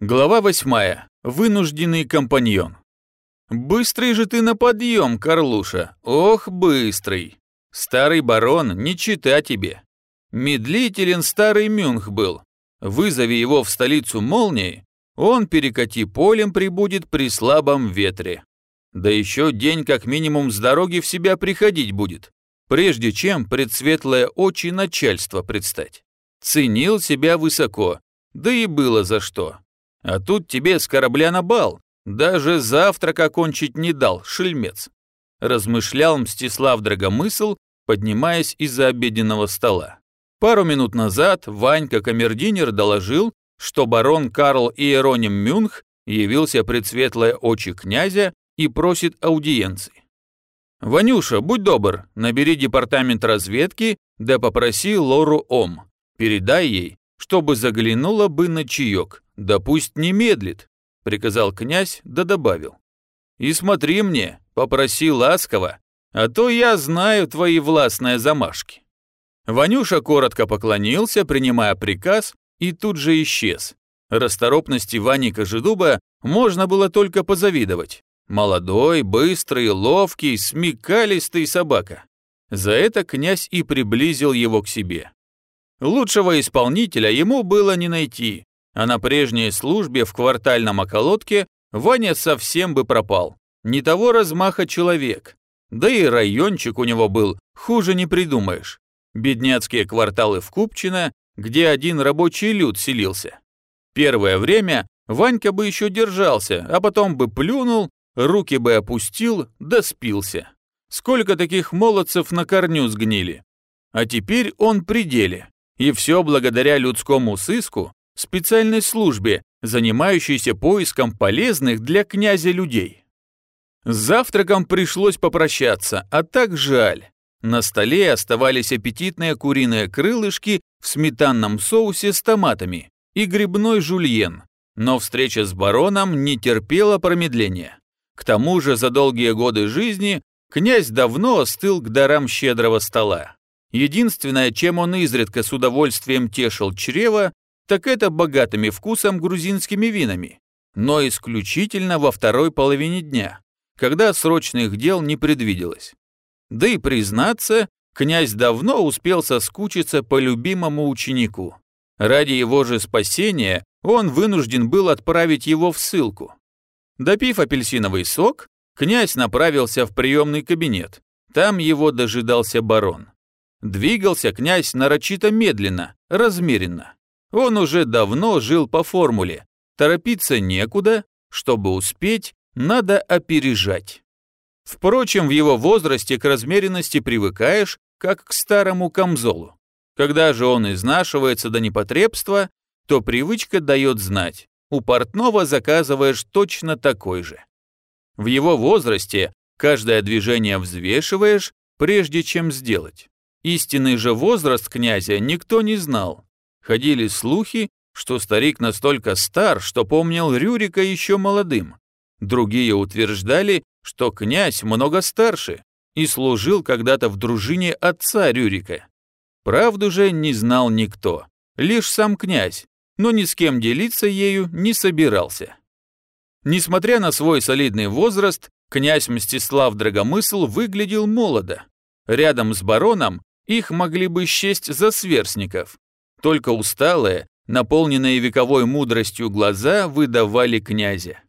Глава восьмая. Вынужденный компаньон. «Быстрый же ты на подъем, Карлуша! Ох, быстрый! Старый барон, не чита тебе! Медлителен старый Мюнх был. Вызови его в столицу молнии, он перекати полем прибудет при слабом ветре. Да еще день как минимум с дороги в себя приходить будет, прежде чем пред светлое очи начальства предстать. Ценил себя высоко, да и было за что. А тут тебе с корабля на бал, даже завтрак окончить не дал, шельмец. Размышлял Мстислав Драгомысл, поднимаясь из-за обеденного стола. Пару минут назад Ванька Камердинер доложил, что барон Карл Иероним Мюнх явился пред светлое очи князя и просит аудиенции. «Ванюша, будь добр, набери департамент разведки, да попроси Лору Ом. Передай ей, чтобы заглянула бы на чаек, да пусть не медлит», приказал князь, да добавил. «И смотри мне, попроси ласково, а то я знаю твои властные замашки». Ванюша коротко поклонился, принимая приказ, и тут же исчез. Расторопности Вани Кожедуба можно было только позавидовать. Молодой, быстрый, ловкий, смекалистый собака. За это князь и приблизил его к себе. Лучшего исполнителя ему было не найти, а на прежней службе в квартальном околотке Ваня совсем бы пропал. Не того размаха человек. Да и райончик у него был, хуже не придумаешь. Бедняцкие кварталы в Купчино, где один рабочий люд селился. Первое время Ванька бы еще держался, а потом бы плюнул, руки бы опустил, да спился. Сколько таких молодцев на корню сгнили. А теперь он при деле. И все благодаря людскому сыску, специальной службе, занимающейся поиском полезных для князя людей. С завтраком пришлось попрощаться, а так жаль. На столе оставались аппетитные куриные крылышки в сметанном соусе с томатами и грибной жульен, но встреча с бароном не терпела промедления. К тому же за долгие годы жизни князь давно остыл к дарам щедрого стола. Единственное, чем он изредка с удовольствием тешил чрево, так это богатыми вкусом грузинскими винами, но исключительно во второй половине дня, когда срочных дел не предвиделось. Да и признаться, князь давно успел соскучиться по любимому ученику. Ради его же спасения он вынужден был отправить его в ссылку. Допив апельсиновый сок, князь направился в приемный кабинет. Там его дожидался барон. Двигался князь нарочито медленно, размеренно. Он уже давно жил по формуле. Торопиться некуда, чтобы успеть, надо опережать. Впрочем, в его возрасте к размеренности привыкаешь, как к старому камзолу. Когда же он изнашивается до непотребства, то привычка дает знать. У портного заказываешь точно такой же. В его возрасте каждое движение взвешиваешь, прежде чем сделать. Истинный же возраст князя никто не знал. Ходили слухи, что старик настолько стар, что помнил Рюрика еще молодым. Другие утверждали, что князь много старше и служил когда-то в дружине отца Рюрика. Правду же не знал никто, лишь сам князь, но ни с кем делиться ею не собирался. Несмотря на свой солидный возраст, князь Мстислав Драгомысл выглядел молодо. Рядом с бароном их могли бы счесть за сверстников. Только усталые, наполненные вековой мудростью глаза выдавали князя.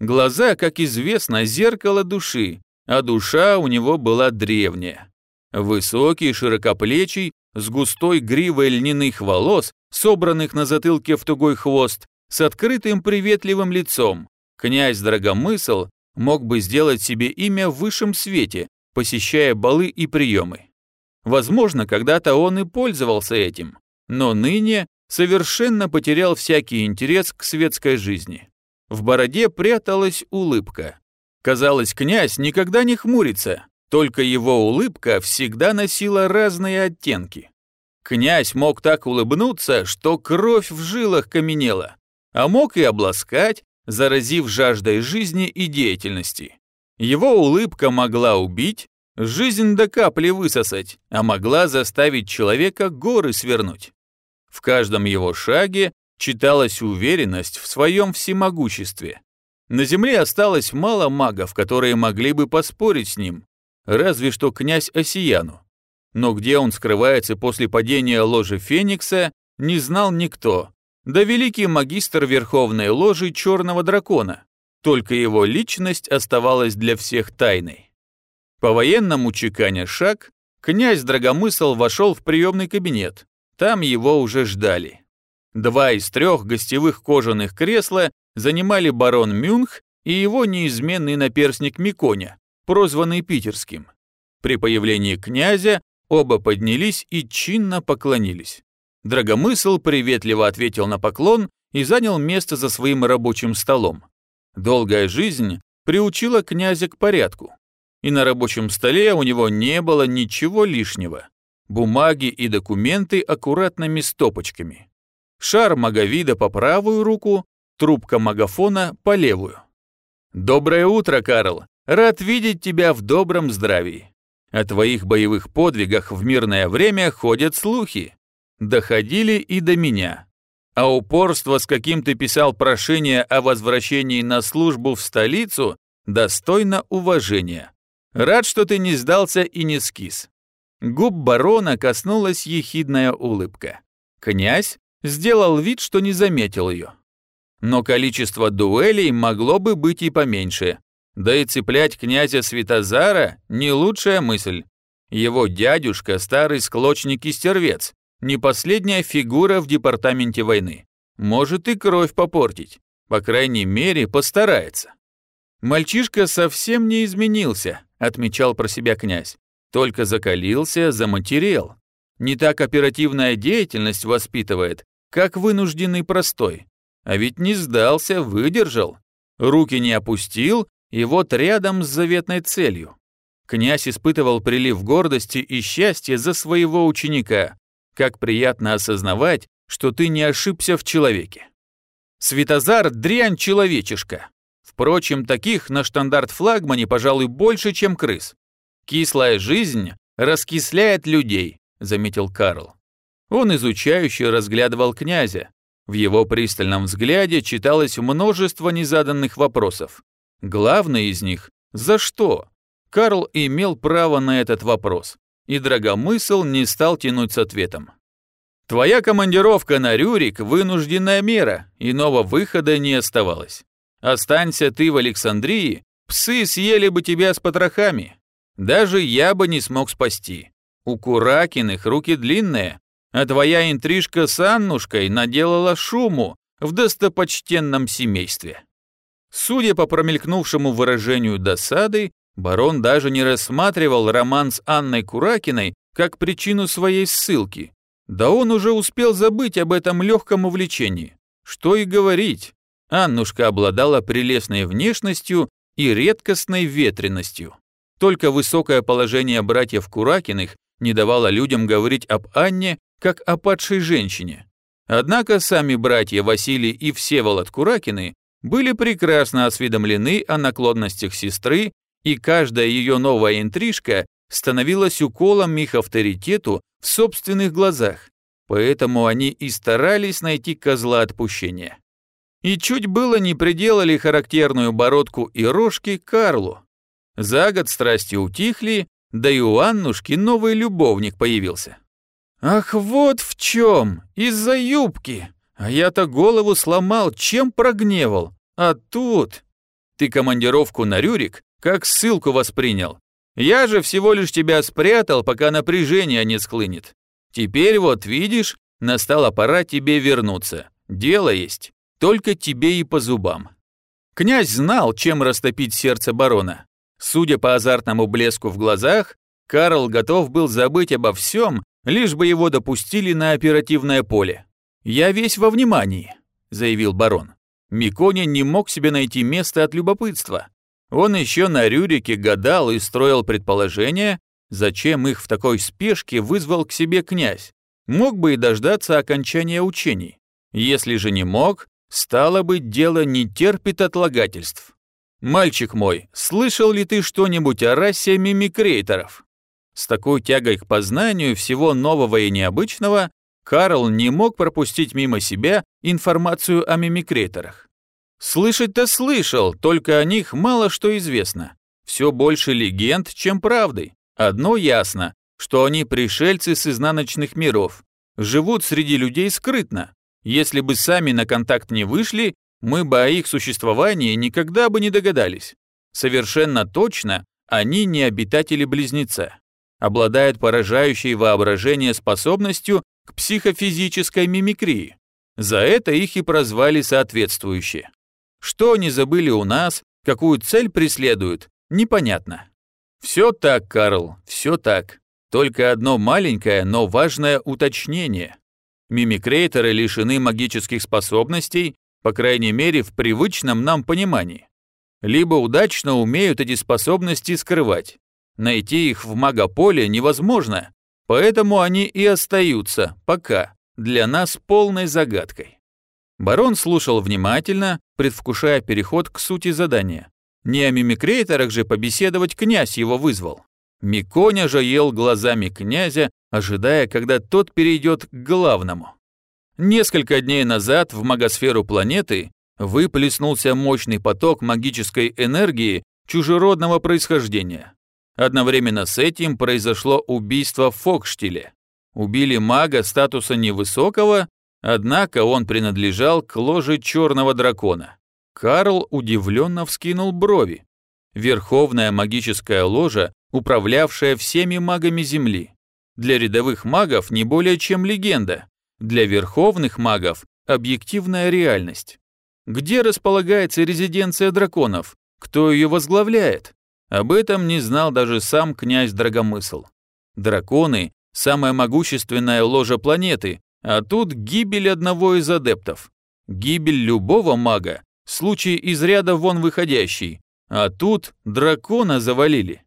Глаза, как известно, зеркало души, а душа у него была древняя. Высокий, широкоплечий, с густой гривой льняных волос, собранных на затылке в тугой хвост, с открытым приветливым лицом, князь Драгомысл мог бы сделать себе имя в высшем свете, посещая балы и приемы. Возможно, когда-то он и пользовался этим, но ныне совершенно потерял всякий интерес к светской жизни. В бороде пряталась улыбка. Казалось, князь никогда не хмурится, только его улыбка всегда носила разные оттенки. Князь мог так улыбнуться, что кровь в жилах каменела, а мог и обласкать, заразив жаждой жизни и деятельности. Его улыбка могла убить, жизнь до капли высосать, а могла заставить человека горы свернуть. В каждом его шаге читалась уверенность в своем всемогуществе. На земле осталось мало магов, которые могли бы поспорить с ним, разве что князь Осияну. Но где он скрывается после падения ложи Феникса, не знал никто, да великий магистр Верховной Ложи Черного Дракона. Только его личность оставалась для всех тайной. По военному чеканя шаг, князь Драгомысл вошел в приемный кабинет. Там его уже ждали. Два из трех гостевых кожаных кресла занимали барон Мюнх и его неизменный наперсник Миконя, прозванный Питерским. При появлении князя оба поднялись и чинно поклонились. Драгомысл приветливо ответил на поклон и занял место за своим рабочим столом. Долгая жизнь приучила князя к порядку, и на рабочем столе у него не было ничего лишнего. Бумаги и документы аккуратными стопочками. Шар маговида по правую руку, трубка магафона по левую. «Доброе утро, Карл! Рад видеть тебя в добром здравии. О твоих боевых подвигах в мирное время ходят слухи доходили и до меня. А упорство, с каким ты писал прошение о возвращении на службу в столицу, достойно уважения. Рад, что ты не сдался и не скис. Губ барона коснулась ехидная улыбка. Князь сделал вид, что не заметил ее. Но количество дуэлей могло бы быть и поменьше. Да и цеплять князя Святозара – не лучшая мысль. Его дядюшка – старый склочник и стервец, не последняя фигура в департаменте войны. Может и кровь попортить. По крайней мере, постарается. Мальчишка совсем не изменился, отмечал про себя князь. Только закалился, заматерел. Не так оперативная деятельность воспитывает, как вынужденный простой. А ведь не сдался, выдержал. Руки не опустил, и вот рядом с заветной целью. Князь испытывал прилив гордости и счастья за своего ученика, как приятно осознавать, что ты не ошибся в человеке. Светозар – дрянь человечишка. Впрочем, таких на штандарт-флагмане, пожалуй, больше, чем крыс. Кислая жизнь раскисляет людей, заметил Карл. Он изучающе разглядывал князя. В его пристальном взгляде читалось множество незаданных вопросов. Главный из них – за что? Карл имел право на этот вопрос и Драгомысл не стал тянуть с ответом. «Твоя командировка на Рюрик – вынужденная мера, иного выхода не оставалось. Останься ты в Александрии, псы съели бы тебя с потрохами. Даже я бы не смог спасти. У Куракиных руки длинные, а твоя интрижка с Аннушкой наделала шуму в достопочтенном семействе». Судя по промелькнувшему выражению досады, Барон даже не рассматривал роман с Анной Куракиной как причину своей ссылки. Да он уже успел забыть об этом легком увлечении. Что и говорить. Аннушка обладала прелестной внешностью и редкостной ветренностью. Только высокое положение братьев Куракиных не давало людям говорить об Анне как о падшей женщине. Однако сами братья Василий и Всеволод Куракины были прекрасно осведомлены о наклонностях сестры и каждая ее новая интрижка становилась уколом их авторитету в собственных глазах, поэтому они и старались найти козла отпущения. И чуть было не приделали характерную бородку и рожки Карлу. За год страсти утихли, да и у Аннушки новый любовник появился. Ах, вот в чем, из-за юбки. А я-то голову сломал, чем прогневал. А тут... Ты командировку на Рюрик как ссылку воспринял. Я же всего лишь тебя спрятал, пока напряжение не схлынет. Теперь вот видишь, настала пора тебе вернуться. Дело есть, только тебе и по зубам. Князь знал, чем растопить сердце барона. Судя по азартному блеску в глазах, Карл готов был забыть обо всем, лишь бы его допустили на оперативное поле. «Я весь во внимании», — заявил барон. Миконя не мог себе найти место от любопытства. Он еще на Рюрике гадал и строил предположения, зачем их в такой спешке вызвал к себе князь. Мог бы и дождаться окончания учений. Если же не мог, стало быть, дело не терпит отлагательств. «Мальчик мой, слышал ли ты что-нибудь о расе мимикрейторов?» С такой тягой к познанию всего нового и необычного Карл не мог пропустить мимо себя информацию о мимикрейторах. Слышать-то слышал, только о них мало что известно. Все больше легенд, чем правды. Одно ясно, что они пришельцы с изнаночных миров, живут среди людей скрытно. Если бы сами на контакт не вышли, мы бы о их существовании никогда бы не догадались. Совершенно точно, они не обитатели-близнеца. Обладают поражающей воображение способностью к психофизической мимикрии. За это их и прозвали соответствующие. Что они забыли у нас, какую цель преследуют, непонятно. Все так, Карл, все так. Только одно маленькое, но важное уточнение. Мимикрейторы лишены магических способностей, по крайней мере, в привычном нам понимании. Либо удачно умеют эти способности скрывать. Найти их в магополе невозможно, поэтому они и остаются, пока, для нас полной загадкой. Барон слушал внимательно, предвкушая переход к сути задания. Не о мимикрейторах же побеседовать князь его вызвал. Миконя же ел глазами князя, ожидая, когда тот перейдет к главному. Несколько дней назад в магосферу планеты выплеснулся мощный поток магической энергии чужеродного происхождения. Одновременно с этим произошло убийство в Фокштиле. Убили мага статуса невысокого, однако он принадлежал к ложе черного дракона. Карл удивленно вскинул брови. Верховная магическая ложа, управлявшая всеми магами Земли. Для рядовых магов не более чем легенда. Для верховных магов – объективная реальность. Где располагается резиденция драконов? Кто ее возглавляет? Об этом не знал даже сам князь Драгомысл. Драконы – самая могущественная ложа планеты, а тут гибель одного из адептов. Гибель любого мага – случай из ряда вон выходящий, а тут дракона завалили.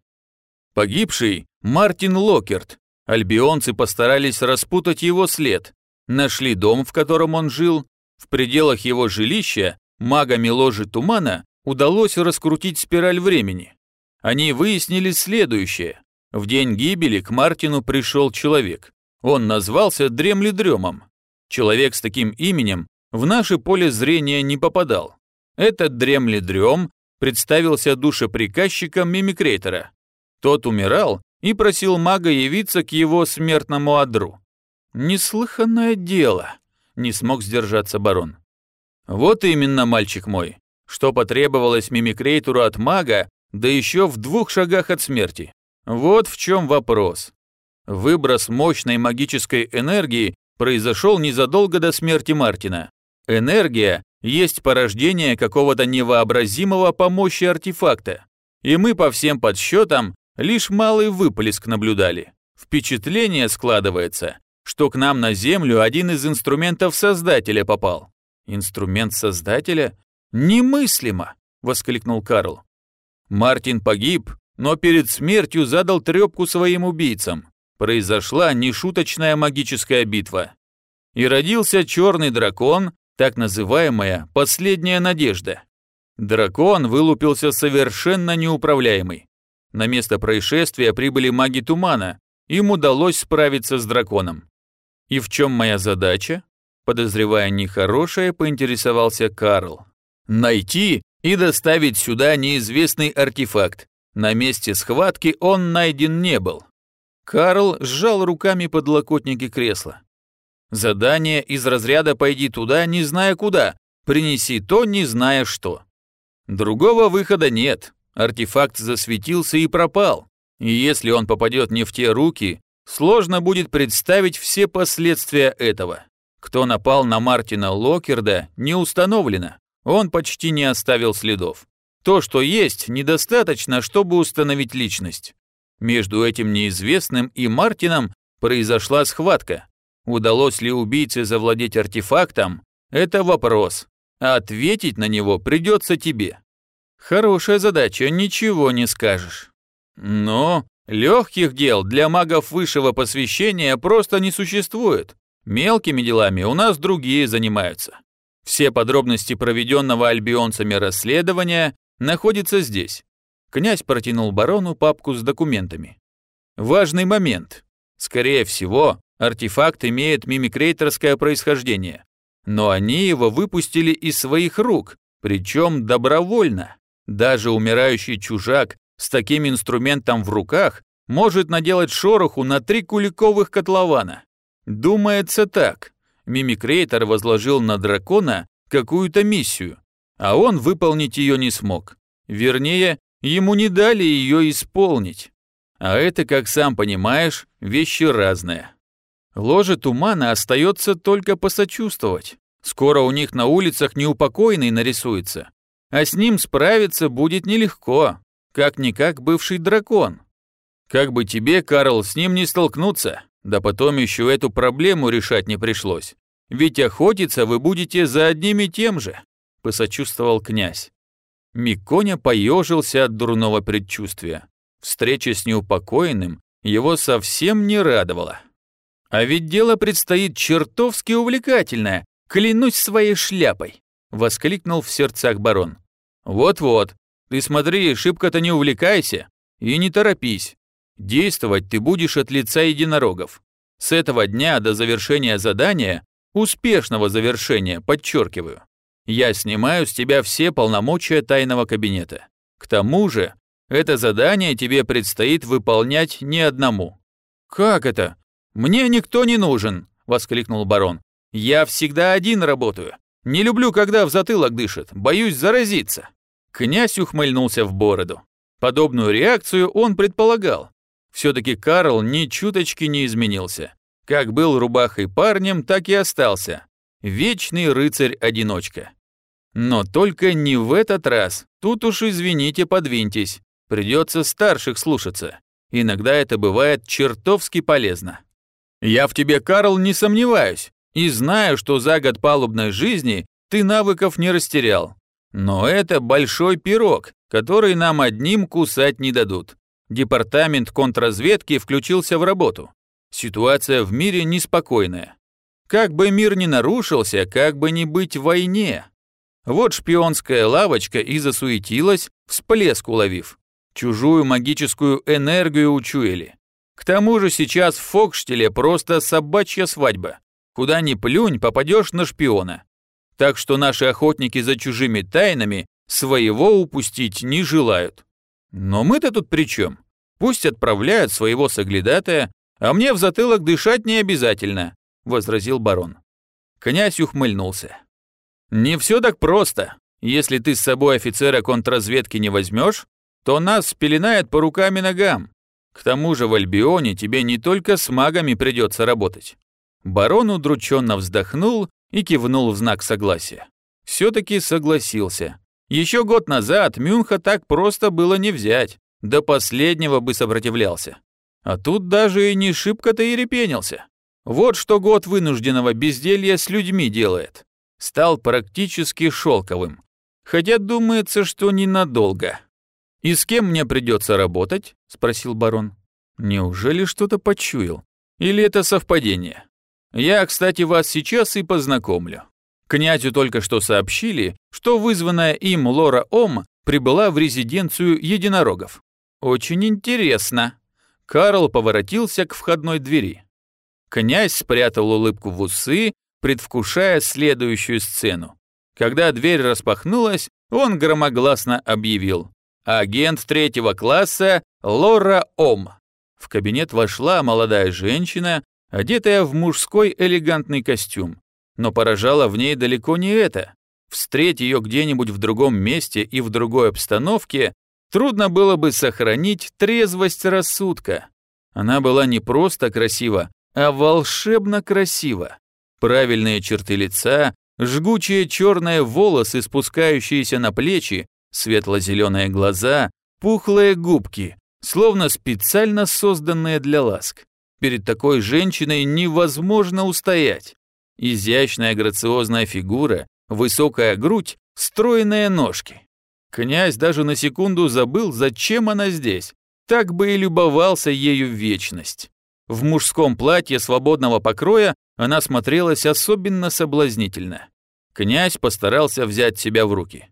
Погибший – Мартин Локерт. Альбионцы постарались распутать его след. Нашли дом, в котором он жил. В пределах его жилища магами ложи тумана удалось раскрутить спираль времени. Они выяснили следующее. В день гибели к Мартину пришел человек. Он назвался Дремледремом. Человек с таким именем в наше поле зрения не попадал. Этот Дремледрем представился душеприказчиком мимикрейтора. Тот умирал и просил мага явиться к его смертному одру. «Неслыханное дело», — не смог сдержаться барон. «Вот именно, мальчик мой, что потребовалось мимикрейтору от мага, да еще в двух шагах от смерти. Вот в чем вопрос. Выброс мощной магической энергии произошел незадолго до смерти Мартина. Энергия есть порождение какого-то невообразимого по мощи артефакта. И мы по всем подсчетам лишь малый выплеск наблюдали. Впечатление складывается, что к нам на Землю один из инструментов Создателя попал. Инструмент Создателя? Немыслимо! Воскликнул Карл. Мартин погиб, но перед смертью задал трепку своим убийцам. Произошла нешуточная магическая битва. И родился черный дракон, так называемая «последняя надежда». Дракон вылупился совершенно неуправляемый. На место происшествия прибыли маги тумана, им удалось справиться с драконом. И в чем моя задача? Подозревая нехорошее, поинтересовался Карл. Найти и доставить сюда неизвестный артефакт. На месте схватки он найден не был. Карл сжал руками подлокотники кресла. Задание из разряда «пойди туда, не зная куда», «принеси то, не зная что». Другого выхода нет. Артефакт засветился и пропал. И если он попадет не в те руки, сложно будет представить все последствия этого. Кто напал на Мартина Локерда, не установлено. Он почти не оставил следов. То, что есть, недостаточно, чтобы установить личность. Между этим неизвестным и Мартином произошла схватка. Удалось ли убийце завладеть артефактом – это вопрос, а ответить на него придется тебе. Хорошая задача, ничего не скажешь. Но легких дел для магов высшего посвящения просто не существует. Мелкими делами у нас другие занимаются. Все подробности проведенного альбионцами расследования находятся здесь. Князь протянул барону папку с документами. Важный момент. Скорее всего, Артефакт имеет мимикрейторское происхождение. Но они его выпустили из своих рук, причем добровольно. Даже умирающий чужак с таким инструментом в руках может наделать шороху на три куликовых котлована. Думается так. Мимикрейтор возложил на дракона какую-то миссию, а он выполнить ее не смог. Вернее, ему не дали ее исполнить. А это, как сам понимаешь, вещи разные. Ложе тумана остается только посочувствовать. Скоро у них на улицах неупокоенный нарисуется. А с ним справиться будет нелегко. Как-никак бывший дракон. Как бы тебе, Карл, с ним не столкнуться, да потом еще эту проблему решать не пришлось. Ведь охотиться вы будете за одним и тем же, посочувствовал князь. Миконя поежился от дурного предчувствия. Встреча с неупокоенным его совсем не радовала. А ведь дело предстоит чертовски увлекательное, клянусь своей шляпой, воскликнул в сердцах барон. Вот-вот, ты смотри, шибко-то не увлекайся и не торопись. Действовать ты будешь от лица единорогов. С этого дня до завершения задания, успешного завершения, подчеркиваю, я снимаю с тебя все полномочия тайного кабинета. К тому же, это задание тебе предстоит выполнять не одному». «Как это? Мне никто не нужен!» – воскликнул барон. «Я всегда один работаю. Не люблю, когда в затылок дышит, боюсь заразиться». Князь ухмыльнулся в бороду. Подобную реакцию он предполагал. Все-таки Карл ни чуточки не изменился. Как был рубахой парнем, так и остался. Вечный рыцарь-одиночка. Но только не в этот раз. Тут уж, извините, подвиньтесь. Придется старших слушаться. Иногда это бывает чертовски полезно. Я в тебе, Карл, не сомневаюсь. И знаю, что за год палубной жизни ты навыков не растерял. Но это большой пирог, который нам одним кусать не дадут. Департамент контрразведки включился в работу. Ситуация в мире неспокойная. Как бы мир не нарушился, как бы не быть в войне. Вот шпионская лавочка и засуетилась, всплеск уловив. Чужую магическую энергию учуяли. К тому же сейчас в Фокштеле просто собачья свадьба. Куда ни плюнь, попадешь на шпиона. Так что наши охотники за чужими тайнами своего упустить не желают. Но мы-то тут при чем? Пусть отправляют своего соглядатая, а мне в затылок дышать не обязательно, возразил барон. Князь ухмыльнулся. Не все так просто. Если ты с собой офицера контрразведки не возьмешь, то нас спеленает по рукам и ногам. К тому же в Альбионе тебе не только с магами придется работать. Барон удрученно вздохнул и кивнул в знак согласия. Все-таки согласился. Еще год назад Мюнха так просто было не взять, до последнего бы сопротивлялся. А тут даже и не шибко-то и репенился. Вот что год вынужденного безделья с людьми делает. Стал практически шелковым. Хотя думается, что ненадолго. «И с кем мне придется работать?» – спросил барон. «Неужели что-то почуял? Или это совпадение? Я, кстати, вас сейчас и познакомлю. Князю только что сообщили, что вызванная им Лора Ом прибыла в резиденцию единорогов. Очень интересно». Карл поворотился к входной двери. Князь спрятал улыбку в усы, предвкушая следующую сцену. Когда дверь распахнулась, он громогласно объявил агент третьего класса Лора Ом. В кабинет вошла молодая женщина, одетая в мужской элегантный костюм. Но поражало в ней далеко не это. Встреть ее где-нибудь в другом месте и в другой обстановке, трудно было бы сохранить трезвость рассудка. Она была не просто красива, а волшебно красива. Правильные черты лица, жгучие черные волосы, спускающиеся на плечи, Светло-зеленые глаза, пухлые губки, словно специально созданные для ласк. Перед такой женщиной невозможно устоять. Изящная грациозная фигура, высокая грудь, стройные ножки. Князь даже на секунду забыл, зачем она здесь. Так бы и любовался ею в вечность. В мужском платье свободного покроя она смотрелась особенно соблазнительно. Князь постарался взять себя в руки.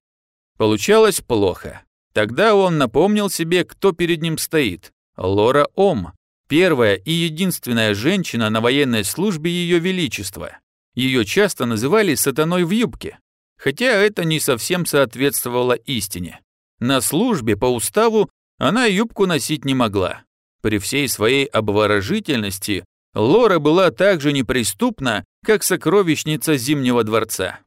Получалось плохо. Тогда он напомнил себе, кто перед ним стоит. Лора Ом, Первая и единственная женщина на военной службе Ее Величества. Ее часто называли «сатаной в юбке», хотя это не совсем соответствовало истине. На службе по уставу она юбку носить не могла. При всей своей обворожительности Лора была так же неприступна, как сокровищница Зимнего дворца.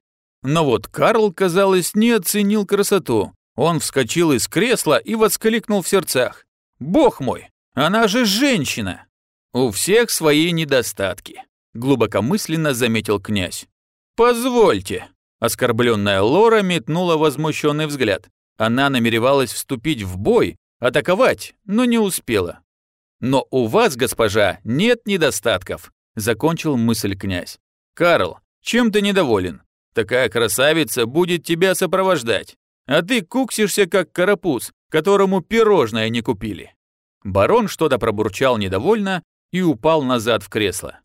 Но вот Карл, казалось, не оценил красоту. Он вскочил из кресла и воскликнул в сердцах. «Бог мой, она же женщина!» «У всех свои недостатки», — глубокомысленно заметил князь. «Позвольте», — оскорбленная Лора метнула возмущенный взгляд. Она намеревалась вступить в бой, атаковать, но не успела. «Но у вас, госпожа, нет недостатков», — закончил мысль князь. «Карл, чем ты недоволен? Такая красавица будет тебя сопровождать, а ты куксишься, как карапуз, которому пирожное не купили». Барон что-то пробурчал недовольно и упал назад в кресло.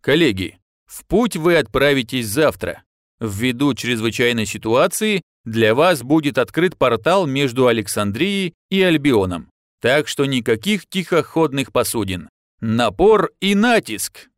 «Коллеги, в путь вы отправитесь завтра. Ввиду чрезвычайной ситуации для вас будет открыт портал между Александрией и Альбионом. Так что никаких тихоходных посудин. Напор и натиск.